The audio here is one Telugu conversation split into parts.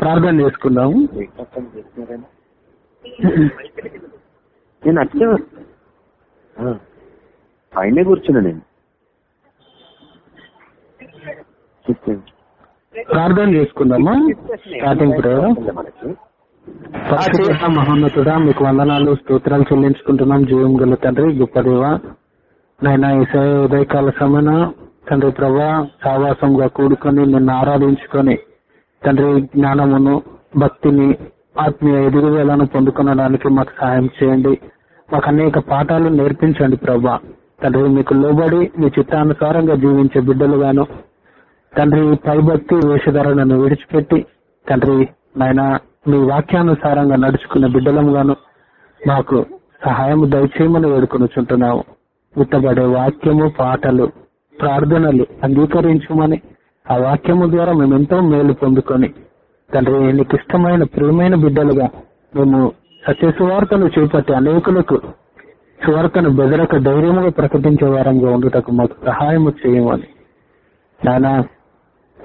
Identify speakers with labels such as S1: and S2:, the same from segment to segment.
S1: ప్రార్థన చేసుకుందాము.
S2: నేను అట్లే వస్తా. ఆ, పైనే కూర్చున్నా నేను.
S1: ప్రార్థన చేసుకుందామా? స్టార్టింగ్ ప్రేయర్ మహోన్నతుడా మీకు వందనాలు స్తోత్రాలు చెల్లించుకుంటున్నాం. జీవం గల తండ్రి గొప్ప దేవ నైనా ఈసారి ఉదయకాల సమయన తండ్రి ప్రభా సావాసంగా కూడుకొని నిన్ను ఆరాధించుకొని తండ్రి జ్ఞానమును భక్తిని ఆత్మీయ ఎదుగుదలను పొందుకొనడానికి మాకు సహాయం చేయండి. మాకు అనేక పాఠాలు నేర్పించండి ప్రభా. తండ్రి మీకు లోబడి మీ చిత్తానుసారంగా జీవించే బిడ్డలుగాను తండ్రి పైభక్తి వేషధారణను విడిచిపెట్టి తండ్రి నాయన మీ వాక్యానుసారంగా నడుచుకున్న బిడ్డలముగాను మాకు సహాయం దయచేయమని వేడుకొనుచుంటున్నాము విత్తబడే వాక్యము పాటలు ప్రార్థనలు అంగీకరించమని ఆ వాక్యము ద్వారా మేము ఎంతో మేలు పొందుకొని తండ్రి నీకు ఇష్టమైన ప్రియమైన బిడ్డలుగా మేము సత్య సువార్తను చేపట్టి అనేకులకు సువార్తను బెదరక ధైర్యముగా ప్రకటించే వారంగా ఉండటకు మాకు సహాయము చేయమని. నానా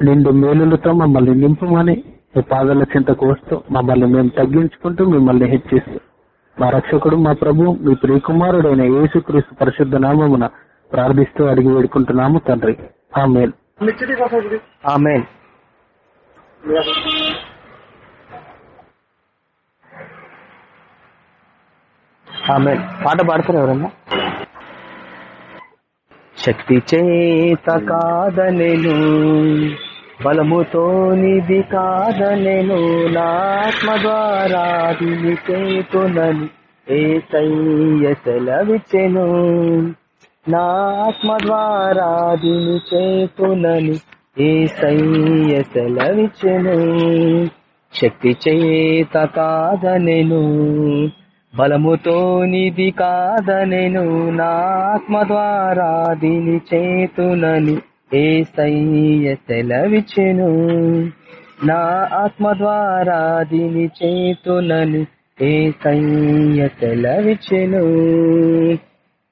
S1: నిండు మేలులతో మమ్మల్ని నింపమని మీ పాదాల చింతకు వస్తూ మమ్మల్ని మేము తగ్గించుకుంటూ మిమ్మల్ని హెచ్చిస్తూ మా రక్షకుడు మా ప్రభు మీ ప్రియకుమారుడైన యేసుక్రీస్తు పరిశుద్ధ నామమున ప్రార్థిస్తూ అడిగి వేడుకుంటున్నాము తండ్రి. ఆమె
S3: ఆమె ఆమె పాట పాడతారు ఎవరన్నా శక్తి చేత కాదనెను బలముతోనిది కాదనెను నాత్మ ద్వారా దిని చేతునని ఏ సెలవిచ్చెను నా ఆత్మ ద్వారా దీని చేకునని ఏ సెలవిచ్చెను. శక్తి చేత కాదనెను బలముతోనిది కాదనెను. నా ఆత్మ ద్వారా దీని చేతునని ఏ సెలవిచ్చెను. నా ఆత్మ ద్వారా దీని చేతునని ఏ సెలవిచ్చెను.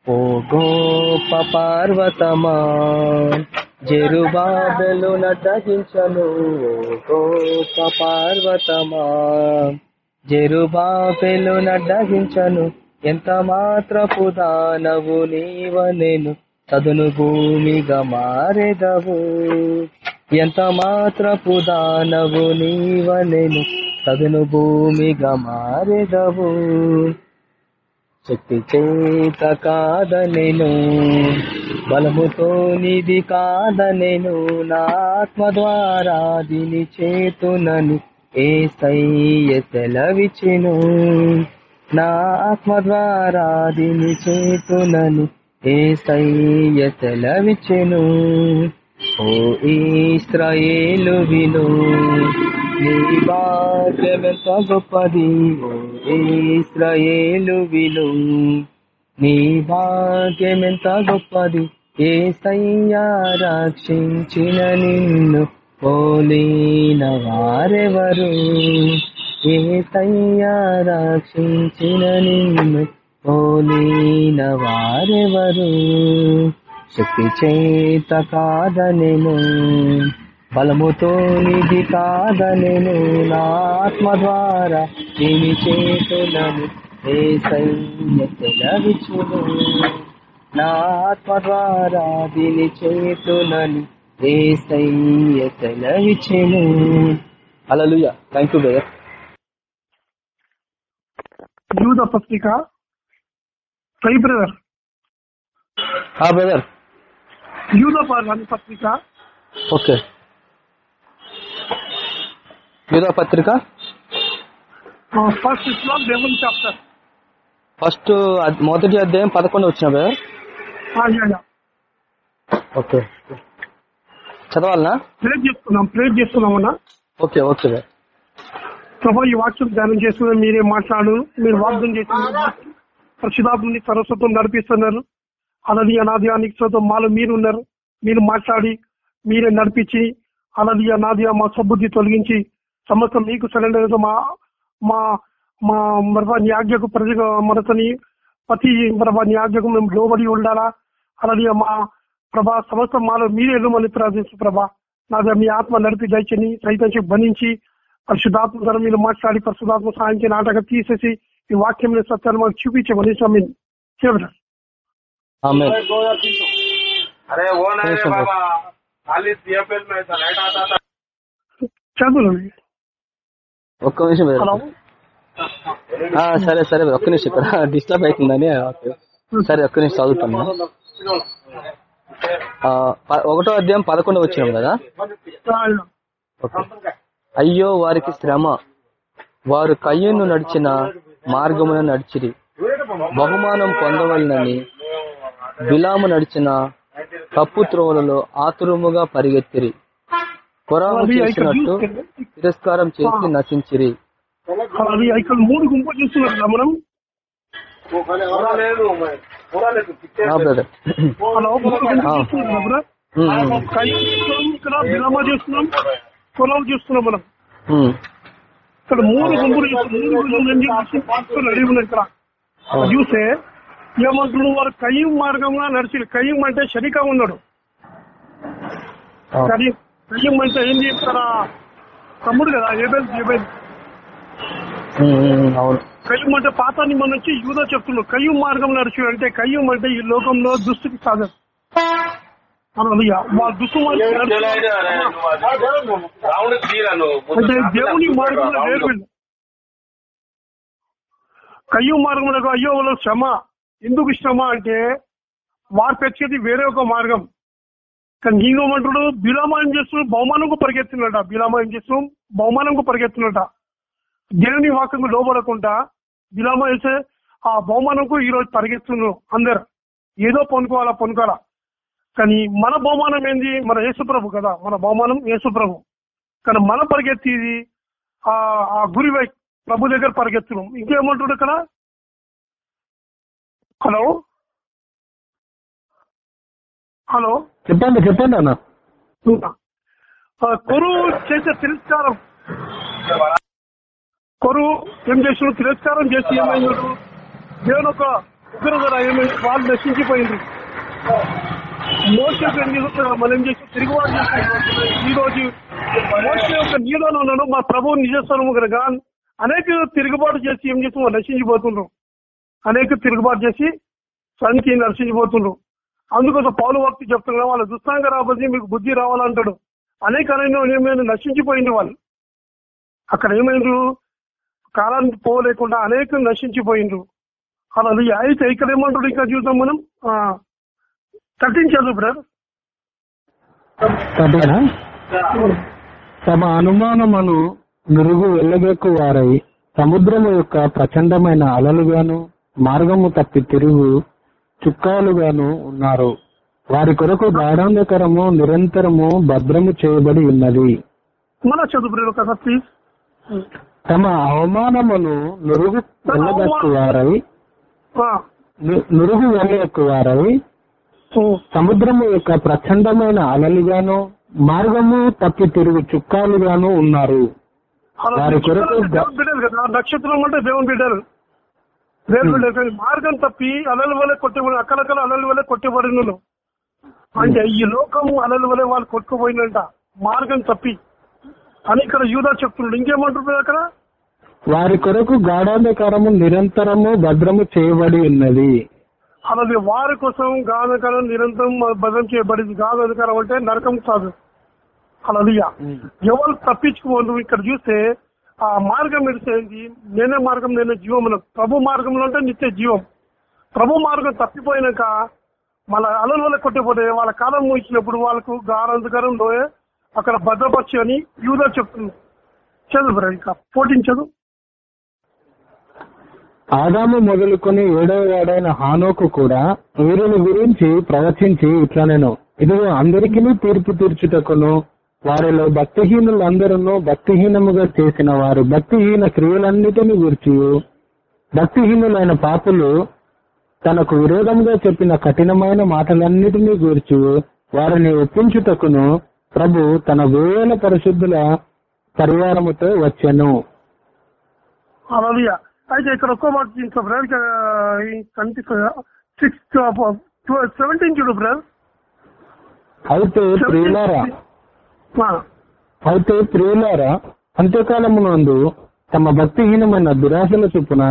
S3: ఓ గోప పార్వతమా జరుబాబెలు నటగించను ఓ గోప పార్వతమా జరుబాబెలు నడ్డగించను ఎంత మాత్రపు దానవు నీవనెను చదును భూమిగా మారెదవు. ఎంత మాత్రపు దానవు నీవనెను చదును భూమిగా మారెదవు. శక్తి చేత కాదనెను బలముతో నిధి కాదనెను నా ఆత్మ ద్వారా దిని చేతునని ఏ సెలవిచెను నా ఆత్మ ద్వారా దిని చేతునని ఏ సెలవిచెను ఓ ఇస్రాయేలు విను నీ వాక్యమెంత గొప్పది ఓ విలు నీ వాక్యమెంత గొప్పది ఏ సయ్యా రక్షించిన నిన్ను పోలిన వారెవరు ఏ సయ్యా రక్షించిన నిన్ను పోలిన వారెవరు శక్తి చేత కాదనెను. బలముతో నిధి కాదనెను నా ఆత్మ ద్వారా దీని చేతులను ఏ సెలవిచ్చును నా ఆత్మ ద్వారా దీని చేతులను ఏ సెలవిచ్చును అలలుయ థ్యాంక్ యూ బ్రదర్.
S4: యూద పత్రిక. సై బ్రదర్.
S3: బ్రదర్.
S4: యూద పత్రిక.
S3: ఓకే. యూదా పత్రిక?
S4: ఫస్ట్ చాప్టర్
S3: ఫస్ట్ మొదటి అధ్యాయం పదకొండు వచ్చిన బ్రదర్ ఓకే. చదవాలనా?
S4: ప్రేర్ చేసుకున్నాం ప్రేర్ చేసుకున్నామన్నా
S3: ఓకే ఓకే
S4: ప్రభా ఈ వాక్యం ధ్యానం చేసుకుని మీరే మాట్లాడు మీరు వాగ్దం చేసిన పరిశుధాత్మని సరస్వతం నడిపిస్తున్నారు. అలాది అనాది అనిశ్వతం మాలో మీరు ఉన్నారు. మీరు మాట్లాడి మీరే నడిపించి అలాది అనాది మా సబ్బుద్ధి తొలగించి సమస్తం నీకు సరెండర్ మా మా మా మరొక నీ ఆజ్ఞకు ప్రతి మనసుని ప్రతి మరొక నీ ఆజ్ఞకు మేము లోబడి ఉండాలా? అలాగే మా ప్రభా సమస్తం మాలో మీరే ఎదుమని ప్రార్థించు ప్రభా. నాదే మీ ఆత్మ నడిపి దయచని సైతం బంధించి పరిశుద్ధాత్మ ధర మీరు మాట్లాడి పరిశుధాత్మ సాయం నాటక తీసేసి ఈ వాక్యం సత్యాన్ని మాకు చూపించమని స్వామి చెబుతారు చదువు
S3: ఒక్క నిమిషం సరే సరే ఒక్క నిమిషం ఇక్కడ. డిస్టర్బ్ అవుతుందని. సరే ఒక్క నిమిషం చదువుతాను ఒకటో అధ్యాయం పదకొండు వచ్చినాం కదా. అయ్యో వారికి శ్రమ. వారు కయ్యను నడిచిన మార్గమున నడిచిరి. బహుమానం పొందవలనని బిలాము నడిచిన తప్పు త్రోవలలో ఆతురముగా పరిగెత్తిరి. కొరాము చేసినట్టు తిరస్కారం చేసి నశించిరి.
S4: ఇక్కడ మూడు గుంపులు చూస్తున్నారు మనం? చూస్తున్నాం ఇక్కడ మూడు గుంపులు చూస్తున్నాం ఇక్కడ. చూస్తే ఏమంటుడు వారు కయ్యం మార్గంగా నడిచి కయ్యం అంటే శనిక ఉన్నాడు. కయ్యం అంటే ఏం ఇక్కడ తమ్ముడు కదా ఏబెల్ ఏబెల్
S3: అవును.
S4: కయ్యం అంటే పాత నిమ్మని నుంచి యూదో చెప్తున్నాడు కయ్యం మార్గం నడిచి అంటే కయ్యం అంటే ఈ లోకంలో దుస్తుకి సాధన అంటే దేవుని మార్గంలో వేరు వీళ్ళు. కయ్యం మార్గంలో అయ్యో వాళ్ళ శ్రమ. ఎందుకు శ్రమ అంటే వారు పెంచేది వేరే ఒక మార్గం. కానీ నీవేమంటాడు బిలామా ఏం చేస్తున్నాడు? బహుమానంకు పరిగెత్తున్నట బిలామా ఏం చేస్తున్నాం బహుమానంకు పరిగెత్తున్నట దేవుని వాక్యంకు లోబడకుండా బిలామా వేసే ఆ బహుమానంకు ఈ రోజు పరిగెత్తున్నారు అందరు. ఏదో పొనుకోవాలా పొనుకోవాలా. కానీ మన బహుమానం ఏంది? మన యేసుప్రభు కదా. మన బహుమానం యేసుప్రభు. కానీ మన పరిగెత్తేది ఆ ఆ గురి ప్రభు దగ్గర పరిగెత్తున్నాం ఇంకేమంటాడు ఇక్కడ? హలో? హలో.
S1: చెప్పండి చెప్పండి అన్న.
S4: కొరువు చేసే తిరస్కారం. కొరువు ఏం చేసిన తిరస్కారం చేసి ఏమైనాడు దేవుని ఒక ఉగ్రధర ఏమైంది వాళ్ళు నశించిపోయింది మోసే మనం ఏం చేసి తిరుగుబాటు ఈ రోజు మోసే యొక్క నీలోనే ఉన్నాడు మా ప్రభువు నిజస్వరము కనుక అనేక తిరుగుబాటు చేసి ఏం చేసి వాళ్ళు నశించిపోతుండ్రు. అనేక తిరుగుబాటు చేసి సంఖ్య నశించిపోతుండ్రు. అందుకోసం పౌలు భక్తి చెప్తున్నా వాళ్ళ దుస్తాంగ రాబోతుంది మీకు బుద్ధి రావాలంటాడు. అనేక ఏమైనా నశించిపోయింది వాళ్ళు. అక్కడ ఏమైండ్రు? కాలానికి పోలేకుండా అనేక నశించిపోయిండ్రు. అలా అయితే ఇక్కడ ఏమంటాడు ఇంకా చూద్దాం మనం? తగ్గించదు బ్రదర్
S1: తమ అనుమానమును నురుగు వెళ్ళబెక్కు వారై సముద్రము యొక్క ప్రచండమైన అలలుగాను మార్గము తప్పి తిరుగు చుక్కాలుగాను ఉన్నారు. వారి కొరకు గాఢాంధకరము నిరంతరము భద్రము చేయబడి ఉన్నది.
S4: మన చదువు బ్రదర్ కదా ప్లీజ్
S1: తమ అవమానమును నురుగు వెళ్ళగక్కు వారై ను- నురుగు వెళ్ళగక్కు వారై సముద్రము యొక్క ప్రచండమైన అలలుగాను మార్గము తప్పి తిరుగు చుక్కాలుగాను ఉన్నారు. వారి కొరకు
S4: నక్షత్రం అంటే దేవుని బిడ్డలు. కానీ మార్గం తప్పి అలల వల్ల కొట్టబడి అక్కడక్కడ అలల వల్ల కొట్టబడిన అంటే ఈ లోకం అలల వల్ల వాళ్ళు కొట్టుకుపోయిందంట మార్గం తప్పి. అని ఇక్కడ యూదా చెప్తున్నాడు. ఇంకేమంటున్నారు అక్కడ?
S1: వారి కొరకు గాఢాంధకారము నిరంతరము భద్రము చేయబడి ఉన్నది.
S4: అలాగే వారి కోసం గాధకారం నిరంతరం భద్రం చేయబడింది. గాధకారం అంటే నరకం కాదు. అలాది ఎవరు తప్పించుకోవద్దు. ఇక్కడ చూస్తే ఆ మార్గం ఎడిసేది నేనే మార్గం నేనే జీవం ప్రభు మార్గంలో అంటే నిత్య జీవం. ప్రభు మార్గం తప్పిపోయినాక వాళ్ళ అలలు వల్ల కొట్టిపోతే వాళ్ళ కాలం ముగిసినప్పుడు వాళ్ళకు గారంధకారంలో అక్కడ భద్రపరచు అని యూదా చెప్తుంది. చదువు ఇంకా పోటించదు
S1: ఆదాము మొదలుకొని ఏడవ వాడైన హానోకు కూడా వీరిని గురించి ప్రవచించి ఇట్లా నేను ఇదిగో అందరికీ తీర్పు తీర్చుటకును వారిలో భక్తిహీనులందరూ భక్తిహీనముగా చేసిన వారు భక్తిహీన క్రియలన్నిటిని గురించి భక్తిహీనులైన పాపులు తనకు విరోధంగా చెప్పిన కఠినమైన మాటలన్నిటినీ గూర్చి వారిని ఒప్పించుటకును ప్రభు తన వేల పరిశుద్ధుల పరివారముతో వచ్చెను.
S4: అయితే ఇక్కడ ఒక్కో మాట ఇంకా బ్రదర్ కనిపిస్తుంది సిక్స్ సెవెంటీన్ చూడు బ్రదర్.
S1: అయితే అయితే ప్రియులారా అంత్యకాలమునందు తమ భక్తిహీనమైన దురాశల చొప్పున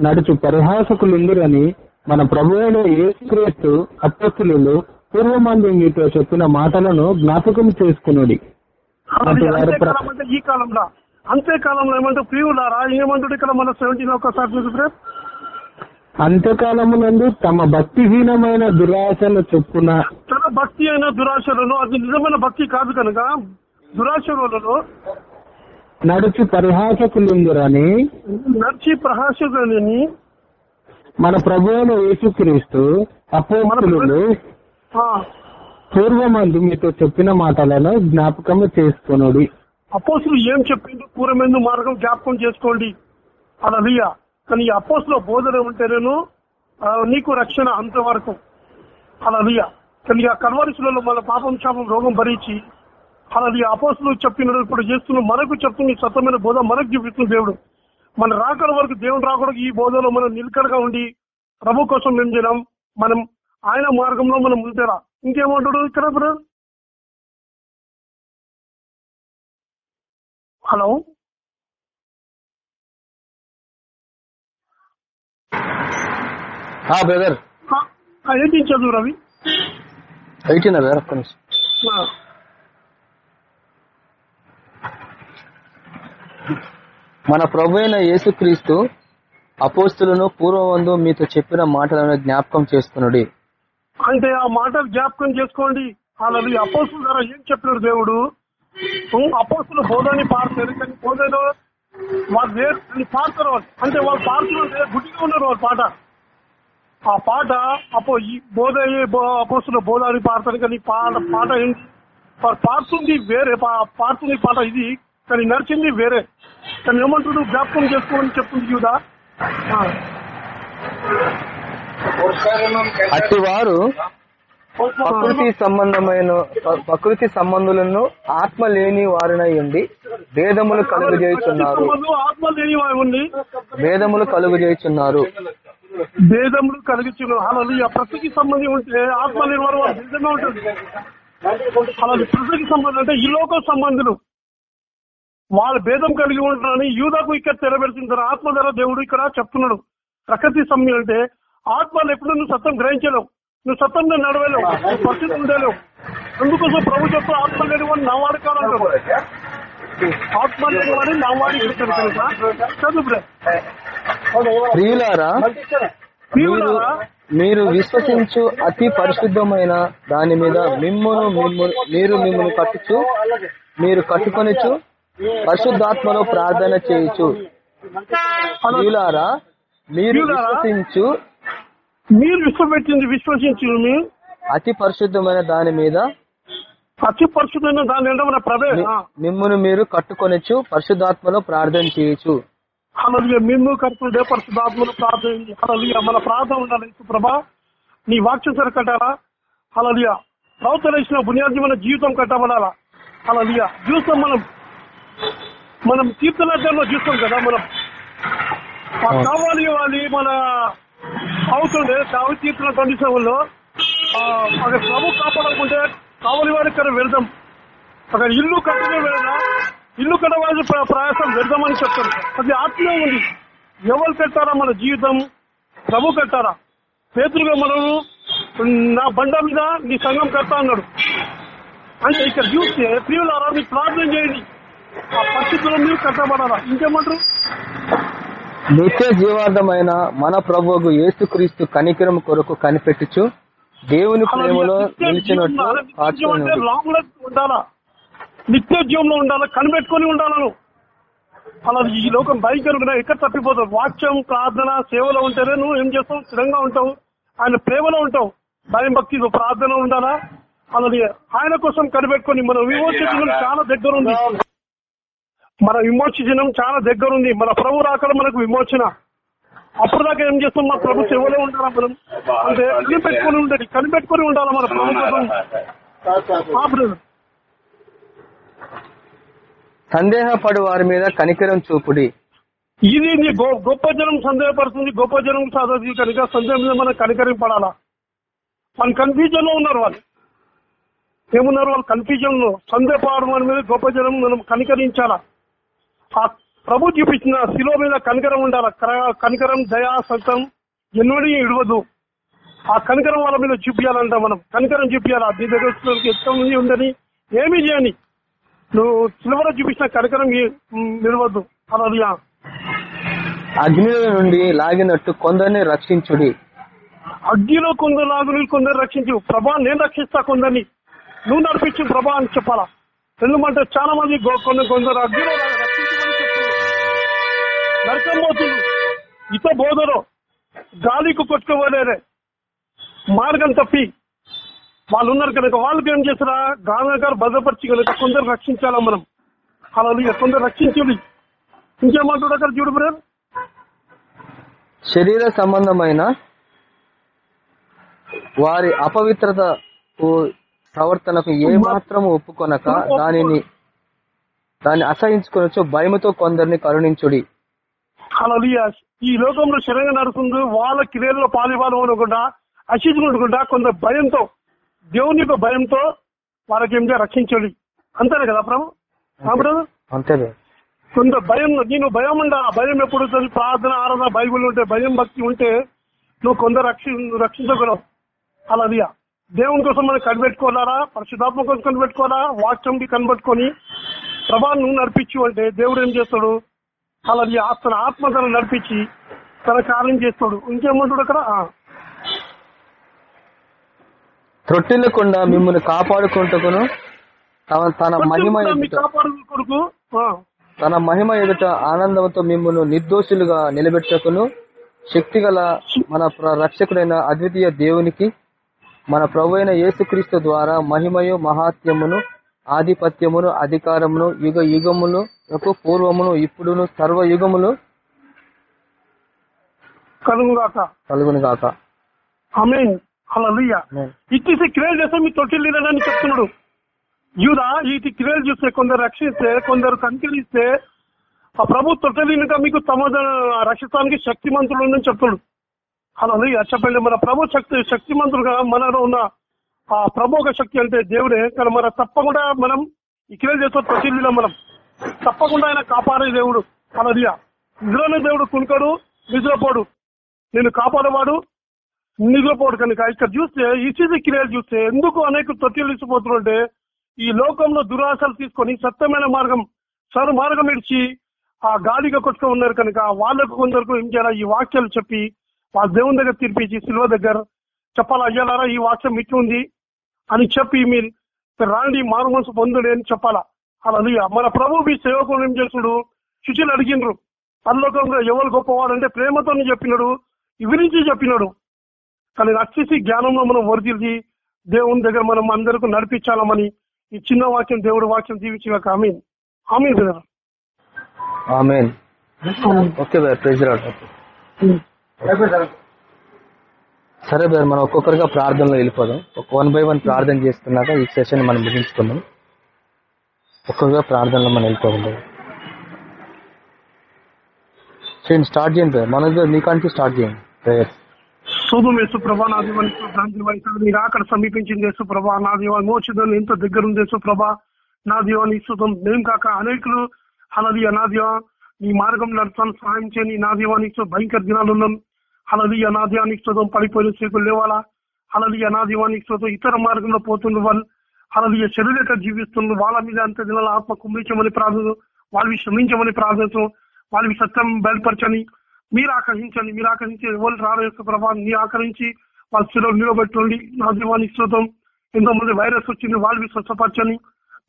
S1: నడుచు పరిహాసకులుందురని మన ప్రభు అయిన యేసుక్రీస్తు అప్పస్తులు పూర్వమంది మీతో చెప్పిన మాటలను జ్ఞాపకం చేసుకునుడి.
S4: ఈ కాలంలో. అంత్యకాలంలో ఏమంటే ప్రియులారా ఏమంటాడు ఇక్కడ మన సెవెంటీన్ ఒక్కసారి చూసి
S1: అంత్యకాలమునందు తమ భక్తిహీనమైన దురాశల చొప్పున
S4: తన భక్తి అయిన దురాశలను అది నిజమైన భక్తి కాదు కనుక దురాశలలో
S1: నడుచు పరిహాసకులుందురని
S4: నడిచి ప్రహాసని
S1: మన ప్రభు అయిన యేసుక్రీస్తు అపోస్తులు పూర్వమందు మీతో చెప్పిన మాటలను జ్ఞాపకము చేసుకునుడి.
S4: అపోసులు ఏం చెప్పిండు పూర్వమెందు మార్గం జ్ఞాపకం చేసుకోండి. అలా కానీ ఈ అపోస్లో బోధన ఉంటేనేను నీకు రక్షణ అంతవరకు. అలా కానీ ఆ కన్వారిసులలో మన పాపం శాపం రోగం భరించి అలా అపోసులు చెప్పిన ఇప్పుడు చేస్తున్న మనకు చెప్తున్న సతమైన బోధ మనకు చూపిస్తున్న దేవుడు. మన రాకల వరకు దేవుడు రాకూడదు ఈ బోధలో మనం నిలకడగా ఉండి ప్రభు కోసం ఏం చేయడం మనం ఆయన మార్గంలో మనం ముందురా. ఇంకేమంటాడు ఇక్కడ హలో?
S3: బ్రదర్
S4: చదువు రవి
S3: ఎయిటీన్ బ్రదర్ ఒక్క నిమిషం మన ప్రభు అయిన యేసుక్రీస్తు అపోస్తులను పూర్వమందు మీతో చెప్పిన మాటలను జ్ఞాపకం చేసుకునుడి
S4: అంటే ఆ మాటలు జ్ఞాపకం చేసుకోండి. అలాది అపోసుల ద్వారా ఏం చెప్పినాడు దేవుడు? అపోసుల బోధని పారుతారు కానీ బోధలో వాళ్ళు పారుతారు వాళ్ళు అంటే వాళ్ళు పారుతుంటే గుడ్డిగా ఉన్నారు వాళ్ళ పాట. ఆ పాట అపో ఈ బోధ అపోసుల బోధ అని పాడతారు కానీ పాట పాట పాడుతుంది వేరే పా- పాడుతుంది పాట ఇది కానీ నడిచింది వేరే. కానీ ఏమంటుడు జ్ఞాపకం చేసుకోమని చెప్తుంది చూదా
S3: అట్టి వారు ప్రకృతి సంబంధమైన ప్ర- ప్రకృతి సంబంధులను ఆత్మ లేని వారినై ఉండి భేదములు కలుగజేయుచున్నారు
S4: ఆత్మ లేని వారు ఉండి
S3: భేదములు కలుగజేయుచున్నారు
S4: భేదములు కలిగించిన. అలాది ఆ ప్రకృతికి సంబంధం ఉంటే ఆత్మ వాళ్ళు భేదమే ఉంటుంది అలాది ప్రకృతికి సంబంధం అంటే ఈ లోక సంబంధులు. వాళ్ళు భేదం కలిగి ఉంటారని యూదాకు ఇక్కడ తెరబెడుతుంటారు ఆత్మ ధర దేవుడు ఇక్కడ చెప్తున్నాడు. ప్రకృతి సమయం అంటే ఆత్మలు ఎప్పుడు నువ్వు సత్యం గ్రహించలేవు. నువ్వు సత్యంలో నడవలేవు. పరిస్థితి ఉండలేవు. అందుకోసం ప్రభు చెప్పు ఆత్మ లేని వాడిని నా వాడు కావాలంటాడు ఆత్మ లేని వాడిని నా కనుక చదువు.
S3: ప్రియులారా మీరు మీరు విశ్వసించు అతి పరిశుద్ధమైన దాని మీద మిమ్మును మిమ్ము మీరు మిమ్మల్ని కట్టుచు మీరు కట్టుకొనిచు పరిశుద్ధాత్మలో ప్రార్థన చేయొచ్చు ప్రియులారా మీరు విశ్వసించు
S4: మీరు విశ్వపెట్టింది విశ్వసించి
S3: అతి పరిశుద్ధమైన దాని మీద
S4: అతి పరిశుద్ధమైన దాని అంటే మన ప్రభే
S3: మి- మిమ్మును మీరు కట్టుకొనిచ్చు పరిశుద్ధాత్మలో ప్రార్థన చేయొచ్చు
S4: అలాగే మేము కడుతుండే పరిశుద్ధాత్మను ప్రార్థన అలాగే మన ప్రార్థన ఉండాలి. ప్రభా నీ వాక్యం సరి కట్టాలా? అలాగే ప్రవతలు ఇచ్చిన మన జీవితం కట్టబడాలా? అలాగే చూస్తాం మనం మనం తీర్థనగర్లో చూస్తాం కదా మనం. కావాలి వాళ్ళు మన అవుతుండే కావి తీర్థన కండిషన్లో అక్కడ ప్రభు కాపాడాలనుకుంటే కావలి వారి వెళ్దాం. అక్కడ ఇల్లు కట్టడం వెళ్దాం ఇల్లు ప్ర- ప్రయాసం వెళ్దామని చెప్తారు. అది ఆత్మీయం ఉంది. ఎవరు కట్టారా మన జీవితం? ప్రభు కట్టారా? పేతులుగా మనము నా బండ మీద నీ సంఘం కడతా అన్నాడు. అంటే ఇక్కడ చూస్తే ప్రియులారా మీరు ప్రార్థన చేయండి. ఆ పరిస్థితుల్లో మీరు కట్టబడాలా? ఇంకేమంటారు?
S3: నిత్య జీవార్థమైన మన ప్రభువు యేసుక్రీస్తు కనికరం కొరకు కనిపెట్టుచు దేవుని ప్రేమలో నిలిచినట్లు
S4: లైఫ్ ఉండాలా? నిత్య జీవంలో ఉండాలా? కనిపెట్టుకొని ఉండాలను అలా ఈ లోకం భయంకరంగా ఎక్కడ తప్పిపోతావు? వాక్యం ప్రార్థన సేవలో ఉంటేనే నువ్వు ఏం చేస్తావు? స్థిరంగా ఉంటావు. ఆయన ప్రేమలో ఉంటావు. భయం భక్తి ప్రార్థన ఉండాలా? అలాగే ఆయన కోసం కనిపెట్టుకొని మన విమోచనం చాలా దగ్గర ఉంది మన విమోచనం చాలా దగ్గర ఉంది మన ప్రభు రాకడ మనకు విమోచన. అప్పుడు దాకా ఏం చేస్తాం? మన ప్రభు సేవలో ఉండాలా మనం? అంటే కనిపెట్టుకొని ఉండేది కనిపెట్టుకొని ఉండాలా మన ప్రభు కోసం? ఆ బ్రదర్.
S3: సందేహపడు వారి మీద కనికరం చూపుడి.
S4: ఇది నీ గొ- గొప్ప జనం సందేహపడుతుంది గొప్ప జనం చదవది కనుక సందేహం మీద మనం కనికరింపడాలా వాళ్ళు కన్ఫ్యూజన్లో ఉన్నారు వాళ్ళు. ఏమున్నారు వాళ్ళు? కన్ఫ్యూజన్లో సందేహపడడం వారి మీద గొప్ప జనం మనం కనికరించాలా? ఆ ప్రభు చూపించిన శిలో మీద కనికరం ఉండాల? కనికరం దయా సత్యం ఎన్నడూ ఇడవదు ఆ కనికరం వాళ్ళ మీద చూపించాలంట మనం. కనికరం చూపించాలా నీ దగ్గర ఇష్టం మంది ఉందని ఏమీ చేయని. నువ్వు సిల్వర్ చూపించిన కనికరం నిలవద్దు. అలా
S3: అగ్నిలో నుండి లాగినట్టు కొందరిని రక్షించుడి.
S4: అగ్గిలో కొందరు నాగుని కొందరు రక్షించు. ప్రభా నేను రక్షిస్తా కొందరిని. నువ్వు నడిపించు ప్రభా అని చెప్పాలా? ఎందుకంటే చాలా మంది కొందరు కొందరు చెప్పు. నరకం పోతుంది. ఇత బోధలో. గాలికి కొట్టుకోవలేరే మార్గం తప్పి. వాళ్ళు ఉన్నారు కనుక వాళ్ళకి ఏం చేస్తారా? గానగారు భద్రపరిచి కనుక కొందరు రక్షించాలా మనం? అలా కొందరు రక్షించుడి. ఇంకేమంటాడు అక్కడ చూడు బ్రదర్?
S3: శరీర సంబంధమైన వారి అపవిత్రత ప్రవర్తనకు ఏ మాత్రము ఒప్పుకొనక దానిని దాన్ని అసహించుకొనొచ్చు భయముతో కొందరిని కరుణించుడి.
S4: హల్లెలూయా ఈ లోకంలో శరంగా నడుస్తుంది వాళ్ళ క్రియల్లో పాలివాళ్ళు అనుకుంటా అశించుకుంటుకుంటా కొంత భయంతో దేవుని యొక్క భయంతో వాళ్ళకి ఏం చేయాలి? రక్షించాలి. అంతేనే కదా ప్రభు?
S3: అంతే.
S4: కొంత భయం నేను భయం ఉండ. భయం ఎప్పుడు? ప్రార్థన ఆరాధన బైబిల్ ఉంటే భయం భక్తి ఉంటే నువ్వు కొందరు రక్షి రక్షించగలవు. అలా దేవుని కోసం మనం కనిపెట్టుకోవాలా? పరిశుధాత్మ కోసం కనిపెట్టుకోవాలా? వాక్యంకి కనిపెట్టుకొని ప్రభా నువ్వు నడిపించు అంటే దేవుడు ఏం చేస్తాడు? అలా తన ఆత్మ తన నడిపించి తన కార్యం చేస్తాడు. ఇంకేమంటాడు అక్కడ?
S3: త్రొట్టిల్లకుండా మిమ్మల్ని కాపాడుకుంటకును తన తన మహిమ
S4: కొడుకు?
S3: తన మహిమ ఎదుట ఆనందంతో మిమ్మల్ని నిర్దోషులుగా నిలబెట్టకును. శక్తిగల మన రక్షకుడైన అద్వితీయ దేవునికి మన ప్రభు అయిన యేసుక్రీస్తు ద్వారా మహిమయు మహాత్యమును ఆధిపత్యమును అధికారమును యుగ యుగములు పూర్వమును ఇప్పుడును సర్వ యుగములు
S4: కలుగుగాక
S3: కలుగును
S4: ఆమెన్ హల్లెలూయా ఇచ్చేసి క్రియలు చేస్తే మీ తొట్టి లేదని చెప్తున్నాడు. యూదా వీటి క్రియలు చూస్తే కొందరు రక్షిస్తే కొందరు కంకిలిస్తే ఆ ప్రభు తొట్టలినక మీకు సమాధాన రక్షిస్తానికి శక్తిమంతుడు ఉందని చెప్తున్నాడు. అలా చెప్పండి మన ప్రభు శక్తి శక్తిమంతుడుగా మనలో ఉన్న ఆ ప్రభు ఒక శక్తి అంటే దేవుడే. కానీ మన తప్పకుండా మనం ఈ క్రియలు చేస్తే తొట్టిల్లిలో మనం. తప్పకుండా ఆయన కాపాడే దేవుడు. అలా నిద్రలో దేవుడు కునుకడు నిద్రపోడు. నేను కాపాడేవాడు నిద్రపోడు కనుక ఇక్కడ చూస్తే ఇచ్చేది క్రియలు చూస్తే ఎందుకు అనేక తొట్టిల్లిసిపోతుంటే ఈ లోకంలో దురాశలు తీసుకొని సత్యమైన మార్గం సరు మార్గం ఇడిచి ఆ గాలిగా కొట్టుకు ఉన్నారు కనుక వాళ్ళకు కొందరు ఏం చేయాలా? ఈ వాక్యాలు చెప్పి వాళ్ళ దేవుని దగ్గర తీర్పించి సిల్వ దగ్గర చెప్పాలా? అయ్యాలారా ఈ వాక్యం ఇట్లా ఉంది అని చెప్పి మీరు రాండి మారు మనసు పొందుడి అని చెప్పాలా? అలా మన ప్రభు మీ సేవకులు ఏం చేస్తుడు శిష్యులు అడిగినరు పరలోకంలో ఎవరు గొప్పవాడంటే ప్రేమతో చెప్పినాడు వివరించి చెప్పినాడు. కానీ వచ్చేసి జ్ఞానంలో మనం వర్దిల్చి దేవుని దగ్గర మనం అందరికీ నడిపించాలమని ఈ చిన్న వాక్యం దేవుడు వాక్యం జీవించగాక ఆమీన్. ఆమీన్ బ్రదర్.
S3: ఆమెన్. ఓకే బ్రదర్ సరే బ్రదర్ మనం ఒక్కొక్కరిగా ప్రార్థనలో వెళ్ళిపోదాం. ఒక వన్ బై వన్ ప్రార్థన చేస్తున్నాక ఈ సెషన్ మనం ముగించుకుందాం. ఒక్కొక్కగా ప్రార్థనలో మనం వెళ్ళిపోదాం. చేయండి స్టార్ట్ చేయండి బ్రదర్. మన మీకంటూ స్టార్ట్ చేయండి. ప్రేయర్
S4: శుభం యేసు ప్రభా నా దీవాన్ని ప్రాంతి మీరు అక్కడ సమీపించింది యేసు ప్రభా నా దీవాన్ని మోచదని ఎంత దగ్గర ఉంది యేసు ప్రభా నా దీవాన్ని ఇస్తుతం మేం కాక అనేకులు అలది నా దీవా నీ మార్గం నడతాను సహాయం చేయని నా దీవాన్ని భయంకర దినాలు ఉన్నాం. అలది నా దీవాన్ని ఇస్తుతం పడిపోయిన సేకులు లేవాలా? అలది నా దీవాన్ని ఇస్తూ ఇతర మార్గంలో పోతుండ్రు వాళ్ళు. అలది శరీరక జీవిస్తుండ్రు వాళ్ళ మీద అంత దినాల ఆత్మ కుమ్మించమని ప్రార్థన వాళ్ళవి శ్రమించమని ప్రార్థించడం వాళ్ళవి సత్యం బయలుపరచని మీరు ఆకర్షించండి మీరు ఆకర్షించే ఎవరు రాలేదు ప్రభా మీరు ఆకరించి వాళ్ళ స్థితిలో నిలబెట్టండి. నా దీవానికి శ్రోతం ఎంతో మంది వైరస్ వచ్చింది వాళ్ళవి స్వచ్ఛపరచని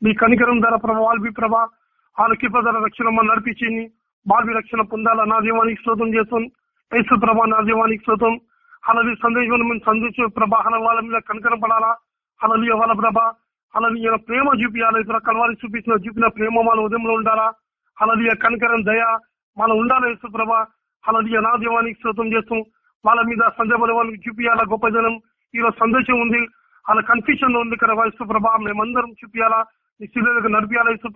S4: మీ కనికరం ధర ప్రభా వాళ్ళవి ప్రభా వాళ్ళ కృప ధర రక్షణ మన నడిపించింది వాళ్ళవి రక్షణ పొందాలా? నా దీవానికి శ్రోతం చేస్తాం. యేసు ప్రభా నా దీవానికి శ్రోతం అలాది సందేశం మేము సందేశ ప్రభా అలా వాళ్ళ మీద కనికరం పడాలా? అలాది వాళ్ళ ప్రభా అలాది ఈయన ప్రేమ చూపించాలి ఇక్కడ కలవారి చూపించిన చూపిన ప్రేమ మన ఉదయంలో ఉండాలా? అలాది కనికరం దయ మనం ఉండాలి యేసు ప్రభ? అలాంటి నా దీవానికి శ్రోతం చేస్తాం వాళ్ళ మీద సంజయ్ వాళ్ళకి చూపించాలా గొప్ప జనం ఈరోజు సందేశం ఉంది. వాళ్ళ కన్ఫ్యూషన్లో ఉంది కదా యేసు ప్రభా. మేమందరం చూపించాలా నీ శిలకు నడిపియాలా యేసు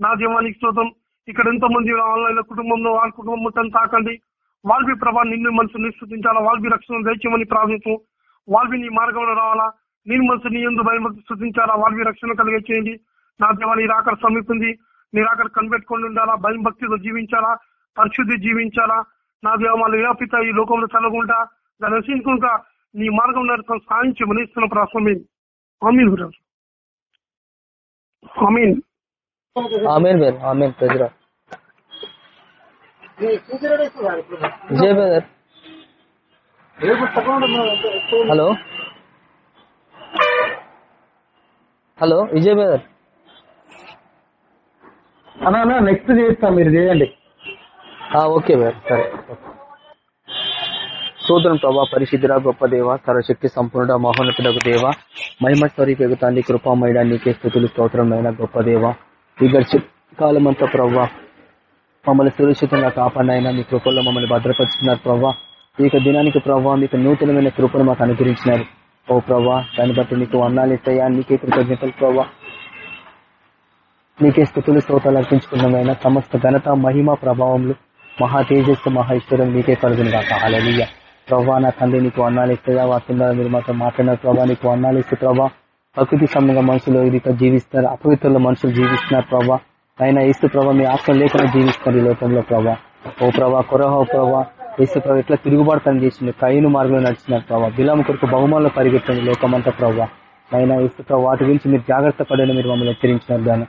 S4: నా దీవానికి శ్రోతం. ఇక్కడ ఎంతో మంది ఆన్లైన్లో కుటుంబంలో వాళ్ళ కుటుంబం మొత్తం తాకండి. వాళ్ళవి ప్రభా నిన్ను మనసు నిశ్చితించాలా వాళ్ళవి రక్షణ దయచేయమని ప్రార్థించు వాళ్ళవి నీ మార్గంలో రావాలా? నేను మనసు నీ ఎందు భయం స్థుతించాలా వాళ్ళవి రక్షణ కలిగే చేయండి నా దేవాన్ని రాకడ సమీపింది. మీరు అక్కడ కనిపెట్టుకొని ఉండాలా? భయం భక్తితో జీవించాలా? పరిశుద్ధి జీవించాలా? నా దేవాలు వ్యాపిత ఈ లోకంలో చల్లకుండా దాన్ని రక్షించుకుంటా నీ మార్గం నడుచుకొని సాధించి మనిస్తున్న ప్రాసమీన్ ఆమీన్ బ్రదర్. ఆమీన్.
S3: Amen brother amen. ప్రజరా Vijay brother. Hello. Hello Vijay brother.
S1: అన్నా నెక్స్ట్ చేస్తా మీరు చేయండి.
S3: Okay madam. సరే. సూత్రం ప్రభా పరిశుద్ధుల గొప్ప దేవ సర్వశక్తి సంపూర్ణ మహోన్నతులకు దేవ మహిమ స్వరూపకు తండ్రి కృపామయడా నీకే స్థుతులు స్తోత్రమైన గొప్ప దేవ. ఈ గడిచి కాలం అంతా ప్రవ్వా మమ్మల్ని సురక్షితంగా కాపాడినైనా మీ కృపల్లో మమ్మల్ని భద్రపరుచుకున్నారు ప్రవ్వా ఈ యొక్క దినానికి ప్రవ్వా మీకు నూతనమైన కృపను మాకు అనుగ్రహించినారు. ఓ ప్రవ్వా దాన్ని బట్టి నీకు వర్ణాలు ఇస్తాయా? నీకే కృతజ్ఞతలు ప్రవ్వా నీకే స్థుతులు స్తోతాలు అర్పించుకున్నామైనా సమస్త ఘనత మహిమ ప్రభావంలో మహా తేజస్సు మహా ఈశ్వరం మీకే కలుగును కాక అలలియ ప్రభా నా తండ్రి నీకు అన్నాలు ఇస్తుందా వాటిలో మీరు మాతో మాట్లాడిన ప్రభా నీకు అన్నాలు ఇస్తే ప్రభా ప్రకృతి సంబంధంగా మనుషులు ఈ జీవిస్తారు. అపవిత్రుల మనుషులు జీవిస్తున్నారు ప్రభా అయినా ఇస్తు ప్రభా మీ ఆత్మ లేకుండా జీవిస్తున్నారు ఈ లోకంలో ప్రభా ఓ ప్రభా కొరహ ప్రభా ఇసు ప్రభా ఇట్లా తిరుగుబాటుతనం చేసింది కయ్యను మార్గంలో నడిచినారు ప్రభా బిలాము కొరకు బహుమానులు పరిగెత్తుంది లోకమంతా ప్రభా అయినా ఇసు ప్రభా వాటి గురించి మీరు జాగ్రత్త పడని మీరు మమ్మల్ని హెచ్చరించినారు దాన్ని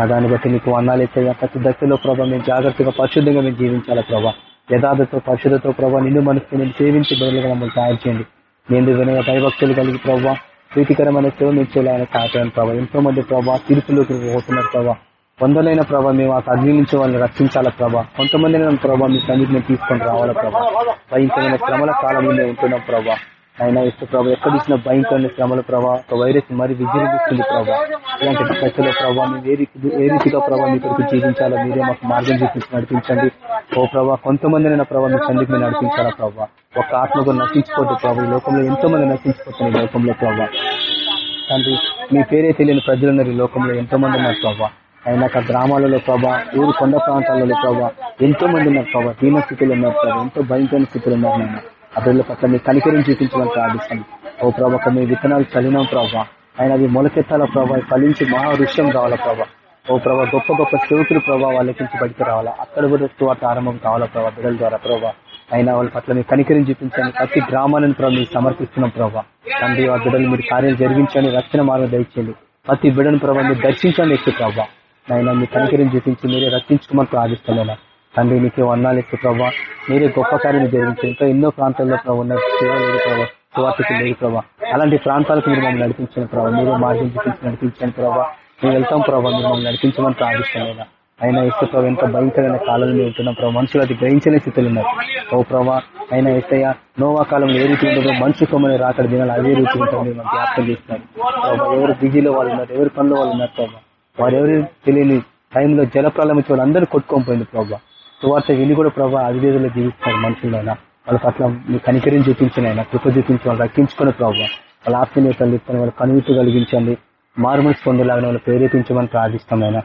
S3: ఆ దాన్ని బట్టి నీకు వందాలు ప్రతి దశలో ప్రభావ మేము జాగ్రత్తగా పరిశుద్ధంగా మేము జీవించాలా ప్రభా. యథార్థతో పరిశుద్ధతో ప్రభావ నిన్ను మనసుకు నేను సేవించి బదులుగా మమ్మల్ని తయారు చేయండి. నేను వినయ భయభక్తులు కలిగి ప్రభావ ప్రీతికరమైన సేవ మేము చేయాలని సహాయం ప్రభావ ఎంతో మంది ప్రభావ తీర్పులోకి పోతున్నారు ప్రభావ వందలైన ప్రభావ మేము ఆ అగ్ని నుంచి వాళ్ళని రక్షించాలా ప్రభా. కొంతమంది ప్రభావ మీ సన్నిధిని తీసుకొని రావాలి ప్రభా. భయంకరమైన శ్రమల కాలంలో ఉంటున్నాం ప్రభావ ఆయన ఇస్తే ప్రభావ ఎక్కడ ఇచ్చిన భయంకరమైన శ్రమల ప్రభావ ఒక వైరస్ మరి విజృంభిస్తుంది ప్రభావ. ఇలాంటి దశలో ప్రభావ మేము ఏ రీతి ఏ రీతిగా ప్రభావ మీ కొరకు జీవించాలో మీరే మాకు మార్గం చూపించి నడిపించండి. ఓ ప్రభావ కొంతమందినైనా ప్రభావ మీ సందికి మీరు నడిపించాలా ప్రభావ? ఒక ఆత్మకు నశించుకోవద్దు ప్రభావ. ఈ లోకంలో ఎంతో మంది నశించిపోతుంది ఈ లోకంలో ప్రభావ. తండ్రి మీ పేరే తెలియని ప్రజలు ఈ లోకంలో ఎంతో మంది ఉన్నారు ప్రభావ. అయినా గ్రామాలలో ప్రభా ఊరు కొండ ప్రాంతాలలో ప్రభా ఎంతో మంది ఉన్నారు ప్రభావ. దీన స్థితిలో ఉన్నారు ప్రభావ. ఎంతో భయంకరమైన స్థితిలో ఉన్నారు నేను ఆ బిడ్డల పట్ల మీ కనికరం చూపించమని ప్రార్థిస్తాను ఓ ప్రభా మీ విత్తనాలు చలినాం ప్రభా. ఆయన అది మొలకెత్తాల ప్రభావ ఫలించి మహా వృక్షం కావాలా ప్రభా. ఓ ప్రభా గొప్ప గొప్ప సేవకులు ప్రభావ వాళ్ళ బయటకు రావాలా. అక్కడ కూడా వాటి ఆరంభం కావాలా ప్రభావ బిడ్డల ద్వారా ప్రభావ అయినా వాళ్ళ పట్ల మీ కనికరం చూపించండి. ప్రతి గ్రామాలను ప్రభావ మీకు సమర్పిస్తున్నాం ప్రభావ తండ్రి ఆ బిడ్డలు మీరు కార్యం జరిగించండి రక్షణ మార్గం దయచేయండి. ప్రతి బిడ్డను ప్రభావ మీరు దర్శించండి ఎక్కువ ప్రభావ ఆయన మీ కనికరం చూపించి మీరే రక్షించుకోమని ప్రార్థిస్తున్నాను తండ్రి నీకే వందాలు ఎక్కువ ప్రభావ మీరే గొప్ప కార్యం జరిగించి ఇంకా ఎన్నో ప్రాంతాల్లో ప్రభావ ఉన్న సేవ లేదు ప్రభావ లేదు ప్రభావ అలాంటి ప్రాంతాలకు మీరు మమ్మల్ని నడిపించిన ప్రభావ మీరే మార్గం చూపించి నడిపించండి ప్రభావ మేము వెళ్తాం ప్రభావ మీరు మమ్మల్ని నడిపించమని ప్రార్థిస్తున్నాను ఆయన ఇస్తే ప్రభావ ఎంత భయంకరమైన కాలంలో మేము ఉంటున్నాం ప్రభావ మనుషులు అది గ్రహించని స్థితిలో ఉన్నారు. ఓ ప్రభా ఆయన ఇస్తయ్య నోవా కాలంలో ఏ రీతి ఉండదో మనిషి కొమ్మని రాకడ దినాలు అదే రీతి ఉంటుంది జ్ఞాపకం చేస్తున్నారు. ప్రభావ ఎవరు బిజీలో వాళ్ళు ఉన్నారు ఎవరి పనిలో వాళ్ళు ఉన్నారు ప్రభావ వారెవరు తెలియని టైంలో జలప్రాలం వచ్చి వాళ్ళందరూ కొట్టుకొని పోయింది ప్రభావ సువార్త విని కూడా ప్రభావ అవిధేతలో జీవిస్తారు మనుషులైనా. వాళ్ళ పట్ల మీ కనికరిని చూపించిన ఆయన కృప చూపించి వాళ్ళు రక్షించుకునే ప్రభావ వాళ్ళ ఆత్మీయతలు ఇస్తాను వాళ్ళ కనువిప్పు కలిగించండి. మారుమూసి పొందేలాగా వాళ్ళు ప్రేరేపించమని ప్రార్థిస్తామైనా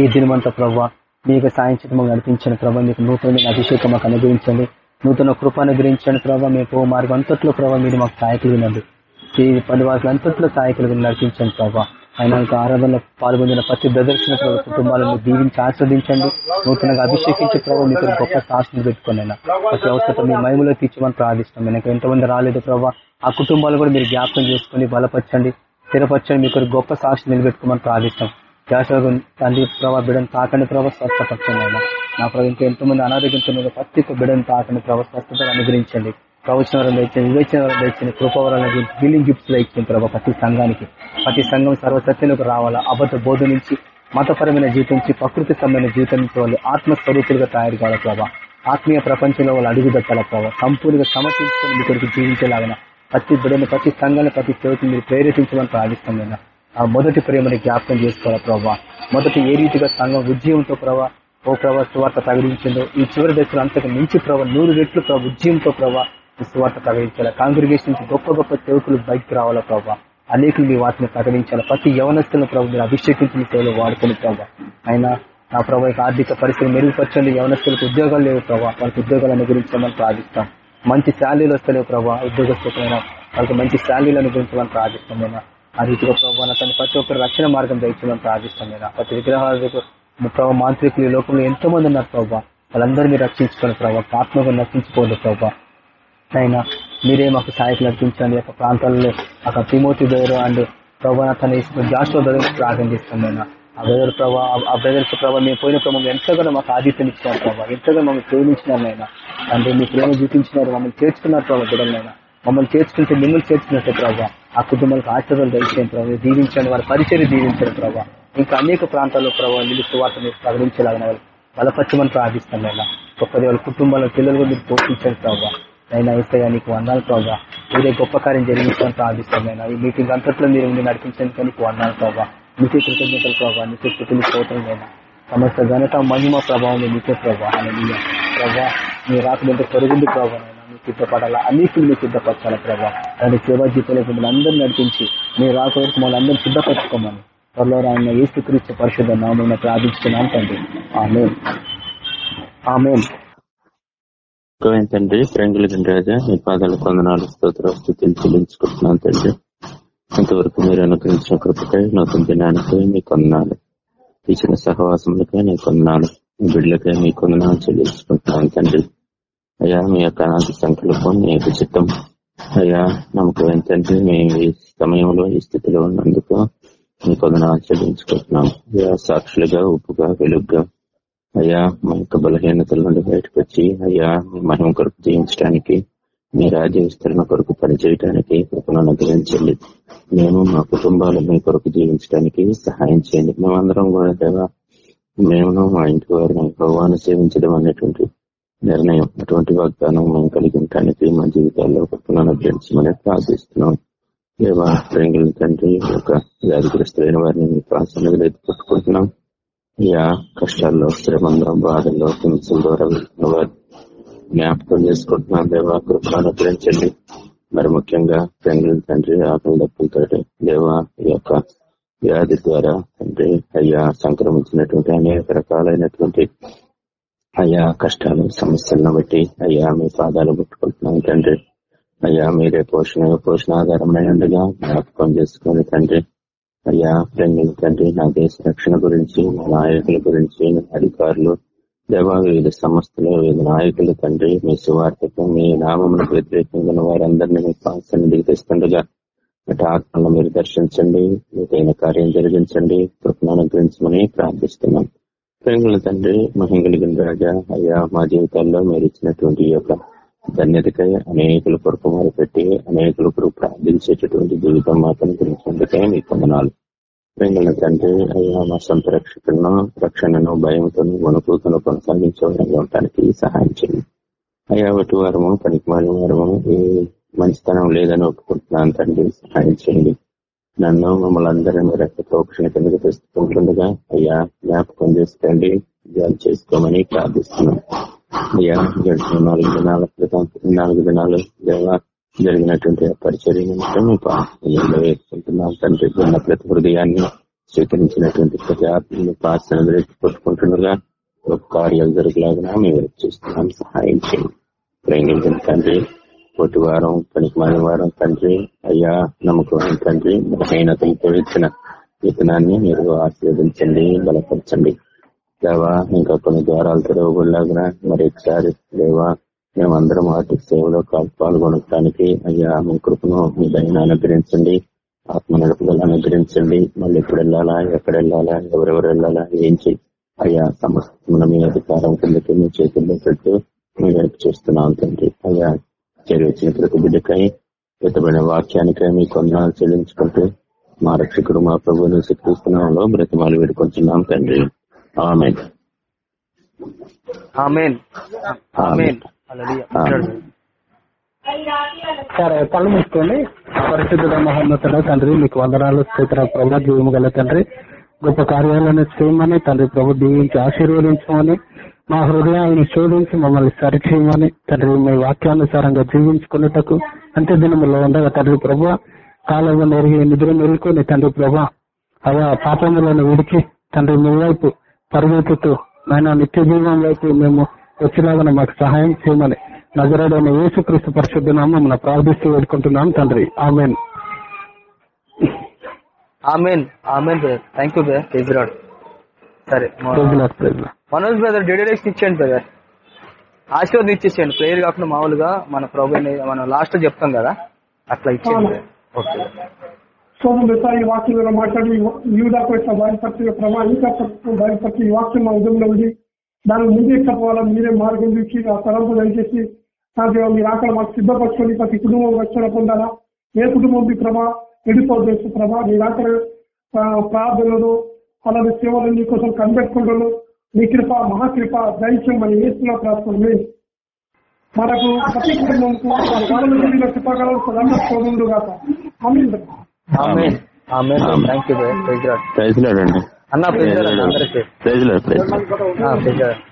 S3: ఈ దినమంతా ప్రభావ మీకు సాయంత్రం మాకు నడిపించండి ప్రభావ మీకు నూతనమైన అభిషేకం మాకు అనుగ్రహించండి. నూతన కృప అనుగ్రహించండి ప్రభావ మీకు మార్గం అంతట్లో ప్రభావ మీరు మాకు సహాయకులు వినండి ఈ పది వారికి అంతట్లో సహాయకులు నడిపించండి ప్రభావ ఆయన యొక్క ఆరాధనలో పాల్గొందిన ప్రతి ప్రదర్శన కుటుంబాలను దీవించి ఆస్వాదించండి. నూతనంగా అభిషేకించి ప్రభావ మీకు గొప్ప శాస్త్రం పెట్టుకున్నాను ప్రతి అవసరం మీ మహిమలో తీర్చమని ప్రార్థిస్తాం నేను ఎంతమంది రాలేదు ప్రభావ ఆ కుటుంబాలు కూడా మీరు జ్ఞాపకం చేసుకుని బలపరచండి. స్థిరపరచండి. మీకు గొప్ప సాక్షి నిలబెట్టుకోమని ప్రార్థిస్తాం జాషోగం తండ్రి ప్రభావ బిడని తాకండి ప్రభావ స్వస్థపరచండి నా ప్రభావ ఇంకా ఎంతమంది అనారోగ్యంతో ప్రతి ఒక్క బిడని తాకండి ప్రభావ స్వస్థత అనుగ్రహించండి. ప్రవచన వరం ఇచ్చింది వివేచన వరం ఇచ్చింది కృపవరం బిల్లింగ్ గిఫ్ట్స్ ఇచ్చింది ప్రభావ ప్రతి సంఘానికి. ప్రతి సంఘం సర్వసత్యంలోకి రావాలా? అబద్ధ బోధ నుంచి మతపరమైన జీవితం నుంచి ప్రకృతి సంబంధమైన జీవితం నుంచి వాళ్ళు ఆత్మస్వరూపులుగా తయారు కావాలి ప్రభావ ఆత్మీయ ప్రపంచంలో వాళ్ళు అడుగుదట్టాల ప్రభావ సంపూర్ణంగా సమర్పించుకొని మీ కొరకు జీవించేలాగా ప్రతి బిడని ప్రతి సంఘాన్ని ప్రతి సేవకు మీరు ప్రేరేపించమని ప్రార్థిస్తాం ఆ మొదటి ప్రేమని జ్ఞాపకం చేసుకోవాలి ప్రభావ మొదటి ఏ రీతిగా సంఘం ఉద్యమంతో ప్రభావ ఓ ప్రభావ సువార్త ప్రకటించిందో ఈ చివరి దశలో అంతకు మించి ప్రభావ నూరు రెట్లు ప్రభావ ఉద్యమంతో ప్రభావ సువార్త ప్రకటించాలా కాంగ్రిగేషన్ నుంచి గొప్ప గొప్ప సేవకులు బయటకు రావాలా ప్రభావ అనేకులు మీ వాటిని ప్రకటించాలా? ప్రతి యవనస్తులను ప్రభు మీరు అభిషేకించి మీ సేవలో వాడుకుని ప్రభావ అయినా నా ప్రభావ ఆర్థిక పరిస్థితి మెరుగుపరచండి. యవనస్తులకు ఉద్యోగాలు లేవు ప్రభావ వాళ్ళకి ఉద్యోగాలు అనుగ్రహించమని ప్రార్థిస్తాం. మంచి శాలీలు వస్తలేవు ప్రభావ ఉద్యోగస్తులైనా వాళ్ళకి మంచి శాలీలు అనుగ్రహించమని ప్రార్థిస్తాం ఆ రీతిగా ప్రభావ తన ప్రతి ఒక్కరు రక్షణ మార్గం దయచేయమని ప్రార్థిస్తాం ప్రతి విగ్రహాలకు ప్రభావ మాంత్రికులు ఈ లోకంలో ఎంతో మంది ఉన్నారు ప్రభావ వాళ్ళందరినీ రక్షించుకోండి ప్రభావ ఆత్మగా నశించుకోండి ప్రభావ అయినా మీరే మాకు సహాయకులు నడిపించండి యొక్క ప్రాంతాల్లో ఒక తిమోతి దగ్గర అండ్ ప్రభావ తన దగ్గర బ్రదర్స్ ప్రార్థన నేను ఆ బ్రదర్ ప్రభావ ఆ బ్రదర్స్ ప్రభావ మేము పోయిన ప్రభావం ఎంతగానో మాకు ఆదిత్యం ఇచ్చినారు ప్రభావ ఎంతగానో మమ్మల్ని ప్రేమించినారు నాయన. అంటే మీ ప్రేమ చూపించినారు మమ్మల్ని చేర్చుకున్నారు ప్రభావ బిడ్డలైనా మమ్మల్ని చేర్చుకుంటే మిమ్మల్ని చేర్చుకున్నట్టు ప్రభావ ఆ కుటుంబాలకు ఆశ్చర్యాలు దయచేయండి ప్రభావ దీవించండి వారి పరిచయం దీవించండి ప్రభావ ఇంకా అనేక ప్రాంతాల్లో ప్రభావ నిలుస్తూ వాటిని ప్రకటించలాగిన వాళ్ళు బలపరచమని ప్రార్థిస్తాం నేను గొప్ప వాళ్ళ కుటుంబాల పిల్లలు మీరు పోషించండి ప్రభావ నైనా ఇస్తాయా నీకు వందాలు ప్రభావ మీరే గొప్ప కార్యం జరిగించని ప్రార్థిస్తాం నేను ఈ మీటింగ్ అంతట్లో మీరు ఉండి నడిపించడానికి నీకు వందాలు ప్రభావ మీకే కృతజ్ఞతలు ప్రభావ నీకే స్థితిని పోతుందైనా సమస్త ఘనత మహిమ ప్రభావం మీకే ప్రభావ అలా ప్రభావ మీ రాకదంటే పెరుగుంది ప్రభావ నైనా మీ సిద్ధపడాలా? అన్నిటిని మీరు సిద్ధపరచాలి ప్రభావ అలాంటి సేవా జీతంలో మిమ్మల్ని అందరూ నడిపించి మీరు రాక వరకు మమ్మల్ని అందరూ సిద్ధపరచుకోమని త్వరలో రాయన ఏసుక్రీస్తు పరిశుద్ధ నామం ప్రార్థించుకున్నాం తండ్రి. ఆమె ఆమె
S2: గోవింద తండ్రి ప్రేంగుల రాజా మీ పాదాలు కొందనాలు స్తోత్ర స్థితిని చెల్లించుకుంటున్నాను తండ్రి. ఇంతవరకు మీరు అనుగ్రహించిన కృపకై నూతన దినానికి మీ కొందనాలు ఇచ్చిన సహవాసములకై నీ కొందనాలు మీ బిడ్డలకై మీ కొందనాలు చెల్లించుకుంటున్నాను తండ్రి. అయ్యా మీ యొక్క అనాథ సంకల్పం మీ యొక్క చిత్తం అయ్యా నమ్మకం ఏంటంటే మేము ఈ సమయంలో ఈ స్థితిలో ఉన్నందుకు మీ కొందనాలు చెల్లించుకుంటున్నాం అయ్యా సాక్షులుగా ఉప్పుగా వెలుగ్గా అయ్యా మా యొక్క బలహీనతల నుండి బయటకు వచ్చి అయ్యా మీ మహిమ కొరకు జీవించడానికి మీ రాజ్య విస్తరణ కొరకు పనిచేయడానికి కృపను అనుగ్రహించండి. మేము మా కుటుంబాలు మీ కొరకు జీవించడానికి సహాయం చేయండి. మేమందరం కూడా దేవా మేము మా ఇంటి వారిని భగవాన్ని సేవించడం అనేటువంటి నిర్ణయం అటువంటి వాగ్దానం మేము కలిగి ఉండటానికి మా జీవితాల్లో కృపను అనుగ్రహించమని ప్రార్థిస్తున్నాం. దేవా ప్రేంగుల తండ్రి ఒక వ్యాధిగ్రస్తులైన వారిని మీ ప్రాంతంలో ఎత్తుపట్టుకుంటున్నాం యా కష్టాల్లో శ్రమంలో బాధల్లో హింసల ద్వారా వెళ్తున్న వారు జ్ఞాపకం చేసుకుంటున్నాం దేవా కృపను అనుగ్రహించండి మరి ముఖ్యంగా పెంగుల తండ్రి ఆకలి దప్పులతో దేవా ఈ యొక్క వ్యాధి ద్వారా తండ్రి అయ్యా సంక్రమించినటువంటి అనేక రకాలైనటువంటి అయ్యా కష్టాలు సమస్యలను బట్టి అయ్యా మీ పాదాలు పట్టుకుంటున్నాం తండ్రి. అయ్యా మీరే పోషణ పోషణాధారమైన జ్ఞాపకం చేసుకుని తండ్రి అయ్యా ప్రేమిల తండ్రి నా దేశ రక్షణ గురించి నా నాయకుల గురించి అధికారులు దేవా వివిధ సంస్థలు వివిధ నాయకులు తండ్రి మీ సువార్తకు మీ నామములకు వ్యతిరేకంగా ఉన్న వారందరినీ మీ పాసన్నిధికి తెస్తుండగా అటు ఆత్మలను మీరు దర్శించండి మీకైన కార్యం జరిగించండి కృపను అనుగ్రహించమని ప్రార్థిస్తున్నాం. ప్రేమిల తండ్రి మహింగలిగిన రాజా అయ్యా మా జీవితాల్లో మీరు ఇచ్చినటువంటి యొక్క ధన్యతకై అనేకుల కొరకు మొదలుపెట్టి అనేకుల కొరకు ప్రార్థించేటటువంటి జీవితం మాత్రం గురించేందుకే మీ పొందనాలు ప్రేంగుల తండ్రి అయ్యా మా సొంత రక్షకులను రక్షణను భయంతో వణుకుతను కొనసాగించే ఉండటానికి సహాయం చేయండి. అయ్యా ఒకటి వారము పనికిమాలి వారము ఏ మంచితనం లేదని ఒప్పుకుంటున్నాను తండ్రి సహాయం చేయండి. నన్ను మమ్మల్ని అందరినీ మీరు యొక్క ప్రోక్షణ కిందకి తెస్తుంటుండగా అయ్యా జ్ఞాపకం చేసుకోండి జాలి చేసుకోమని ప్రార్థిస్తున్నాం. అయ్యా గడిచిన నాలుగు దినాల క్రితం నాలుగు దినాలు దేవా జరిగినటువంటి పరిచర్య నిమిత్తం వేసుకుంటున్నాం తండ్రి ఉన్న ప్రతి హృదయాన్ని స్వీకరించినటువంటి ప్రతి ఆత్మని ప్రార్థన కొట్టుకుంటుండగా ఒక కార్యాలు జరుగులాగా మేము చూస్తున్నాం సహాయం చేయండి ప్రేంగిన తండ్రి ఒకటి వారం పనికి మాలిన వారం తండ్రి అయ్యా నమ్మకం తండ్రి బలహీనతలతో ఇచ్చిన విత్తనాన్ని మీరు ఆశీర్వదించండి బలపరచండి దేవా ఇంకా కొన్ని ద్వారాలు తెరవబడిలాగా మరి ఒకసారి దేవా మేమందరం ఆర్థిక సేవలో పాల్గొనడానికి అయ్యా మీ కృపను మీ దయను అనుగ్రహించండి. ఆత్మ నడుపుదల అనుగ్రహించండి. మళ్ళీ ఎప్పుడు వెళ్ళాలా? ఎక్కడ వెళ్ళాలా? ఎవరెవరు వెళ్ళాలా? ఏం చేయి అయ్యా సమస్త మీ అధికారం కిందకి మీ చేతుల్లో పెట్టు. మీ వైపు చేస్తున్నాం తండ్రి. అయ్యా చేరువచ్చిన ప్రతి బిడ్డకై ఇతమైన వాక్యానికై మీ కొన్నాళ్ళు చెల్లించుకుంటూ మా రక్షకుడు మా ప్రభుత్వం శిక్షిస్తున్నాంలో బ్రతిమాలు వేడుకొంచున్నాం తండ్రి. ఆమె
S3: ఆమెన్. ఆమెన్.
S1: సరే కళ్ళు మూసుకోండి. పరిశుద్ధుడ మహోన్నతుడ తండ్రి మీకు వందనాలు స్తోత్ర ప్రభు జీవము గల తండ్రి. గొప్ప కార్యాలను చేయమని తండ్రి ప్రభు దీవించి ఆశీర్వదించమని మా హృదయాలను శోధించి మమ్మల్ని సరిచేయమని తండ్రి మీ వాక్యానుసారంగా జీవించుకున్నటకు అంత్య దినములో ఉండగా తండ్రి ప్రభు కాలంలో నిద్ర మెలుకొని తండ్రి ప్రభు అవా పాపములను విడిచి తండ్రి మీ వైపు పరిగెత్తుతూ నాయన నిత్య జీవం వైపు మేము వచ్చేలాగా మాకు సహాయం చేయమని నజరాడైన యేసుక్రీస్తు పరిశుద్ధ నామం ప్రార్థిస్తూ వేడుకుంటున్నాం తండ్రి. Amen.
S3: Amen. Amen brother. Thank you brother. Praise సరే మనోజ్ బ్రదర్ డెడిడేషన్ ఇచ్చేయండి బ్రదర్. ఆశీర్వాదం ఇచ్చేసేయండి. ప్రేయర్ కాకుండా మామూలుగా మన ప్రభు మనం లాస్ట్ చెప్తాం కదా? అట్లా ఇచ్చేయండి ఓకే
S4: సోము ఈ వాక్యం ద్వారా మాట్లాడి యూదాకు యొక్క బయలుపరిచిన ప్రభావ ఇంకా ఈ వాక్యం మా ఉద్యమంలో ఉంది దాన్ని ముందే ఎక్కపోవాలని మీరే మార్గం చూసి ఆ తరంపు దయచేసి నాకు మీరు అక్కడ మాకు సిద్ధపరచుకొని ప్రతి కుటుంబం రక్షణ పొందాలా? ఏ కుటుంబం మీ ప్రభా? ఎడిపోవచ్చు ప్రభా. మీ అక్కడ ప్రార్థనలు అలాగే సేవలు నీకోసం కనిపెట్టుకుంటాను మీ కృప మహాకృప దైత్యం మన ఏసులో ప్రార్థన మనకు ప్రతి కుటుంబంకు వాళ్ళ కృపకాలం సదంగా కాక అమీన్
S3: ప్రైజ్
S2: లాడండి
S3: అన్న ప్రైజ్
S2: లాడ్ ప్రైజ్ లాడ్